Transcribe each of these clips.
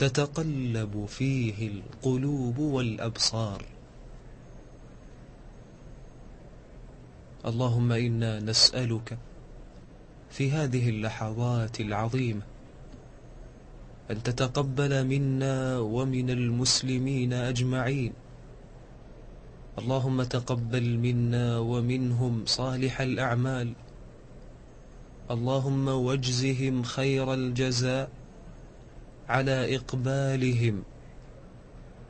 تتقلب فيه القلوب والأبصار. اللهم إنا نسألك في هذه اللحظات العظيمة أن تتقبل منا ومن المسلمين أجمعين. اللهم تقبل منا ومنهم صالح الأعمال. اللهم واجزهم خير الجزاء. على إقبالهم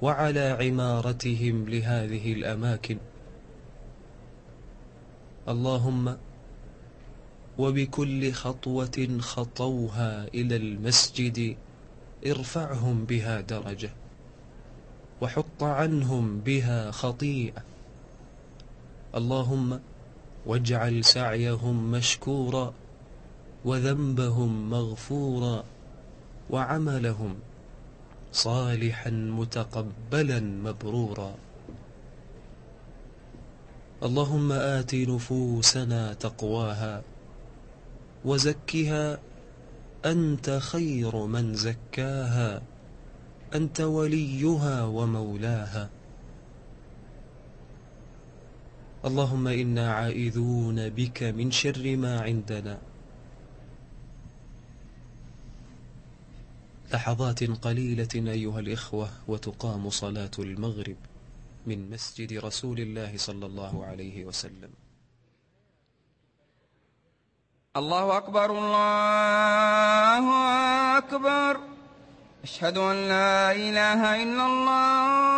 وعلى عمارتهم لهذه الأماكن. اللهم وبكل خطوة خطوها إلى المسجد ارفعهم بها درجة وحط عنهم بها خطيئة. اللهم واجعل سعيهم مشكورا وذنبهم مغفورا. وعملهم صالحا متقبلا مبرورا. اللهم آت نفوسنا تقواها وزكها أنت خير من زكاها أنت وليها ومولاها. اللهم إنا عائذون بك من شر ما عندنا. لحظات قليلة أيها الإخوة وتقام صلاة المغرب من مسجد رسول الله صلى الله عليه وسلم. الله أكبر الله أكبر. أشهد أن لا إله إلا الله.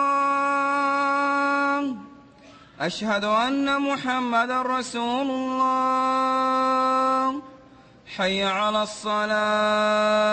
أشهد أن محمد رسول الله. حي على الصلاة.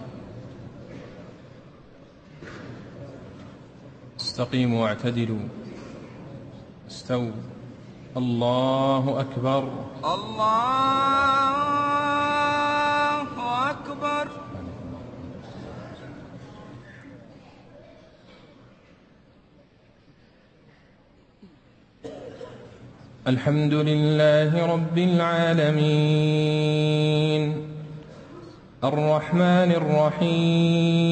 استقيموا واعتدلوا. استووا الله أكبر. الله أكبر. الحمد لله رب العالمين. الرحمن الرحيم.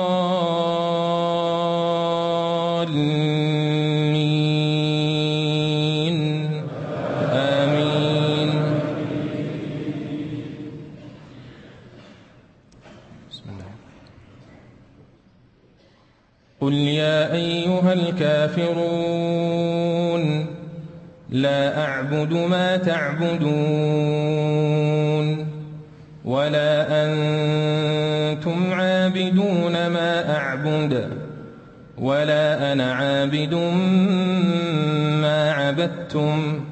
آمين. بسم الله. قل يا أيها الكافرون لا أعبد ما تعبدون ولا أنتم عابدون ما أعبد. ولا أنا عابد ما عبدتم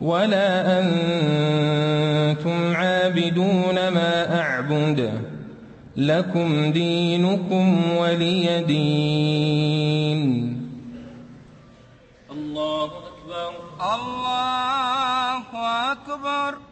ولا أنتم عابدون ما أعبد لكم دينكم ولي دين. الله أكبر. الله أكبر.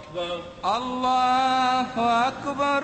أكبر. الله أكبر.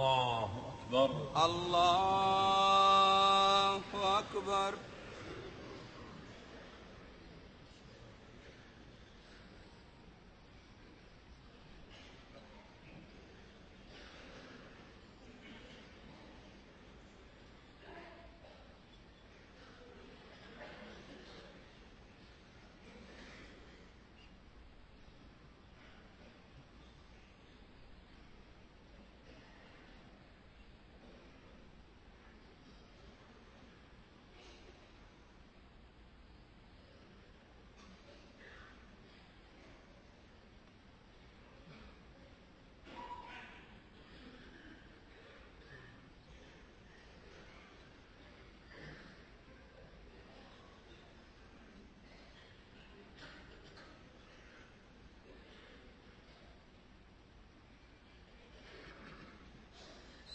الله أكبر. الله أكبر.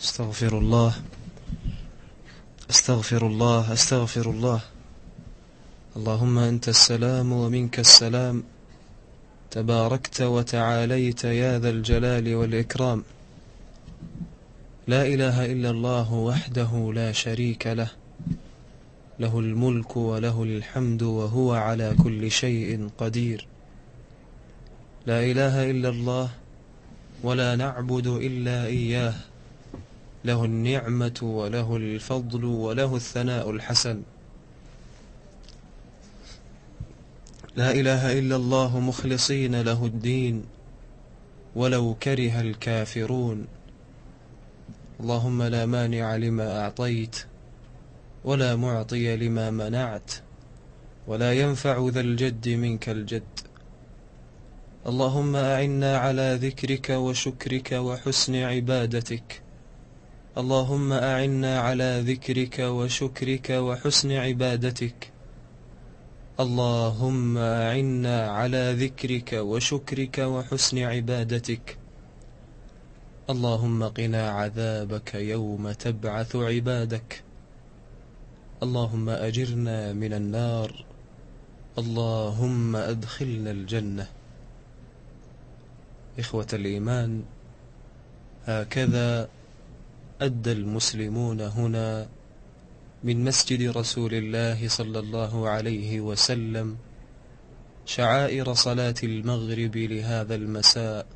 أستغفر الله. أستغفر الله. أستغفر الله. اللهم أنت السلام ومنك السلام. تباركت وتعاليت يا ذا الجلال والإكرام. لا إله إلا الله وحده لا شريك له. له الملك وله الحمد وهو على كل شيء قدير. لا إله إلا الله ولا نعبد إلا إياه. له النعمة وله الفضل وله الثناء الحسن. لا إله إلا الله مخلصين له الدين ولو كره الكافرون. اللهم لا مانع لما أعطيت ولا معطي لما منعت ولا ينفع ذا الجد منك الجد. اللهم أعنا على ذكرك وشكرك وحسن عبادتك. اللهم أعنا على ذكرك وشكرك وحسن عبادتك. اللهم أعنا على ذكرك وشكرك وحسن عبادتك. اللهم قنا عذابك يوم تبعث عبادك. اللهم أجرنا من النار. اللهم أدخلنا الجنة. إخوة الإيمان هكذا أدى المسلمون هنا من مسجد رسول الله صلى الله عليه وسلم شعائر صلاة المغرب لهذا المساء.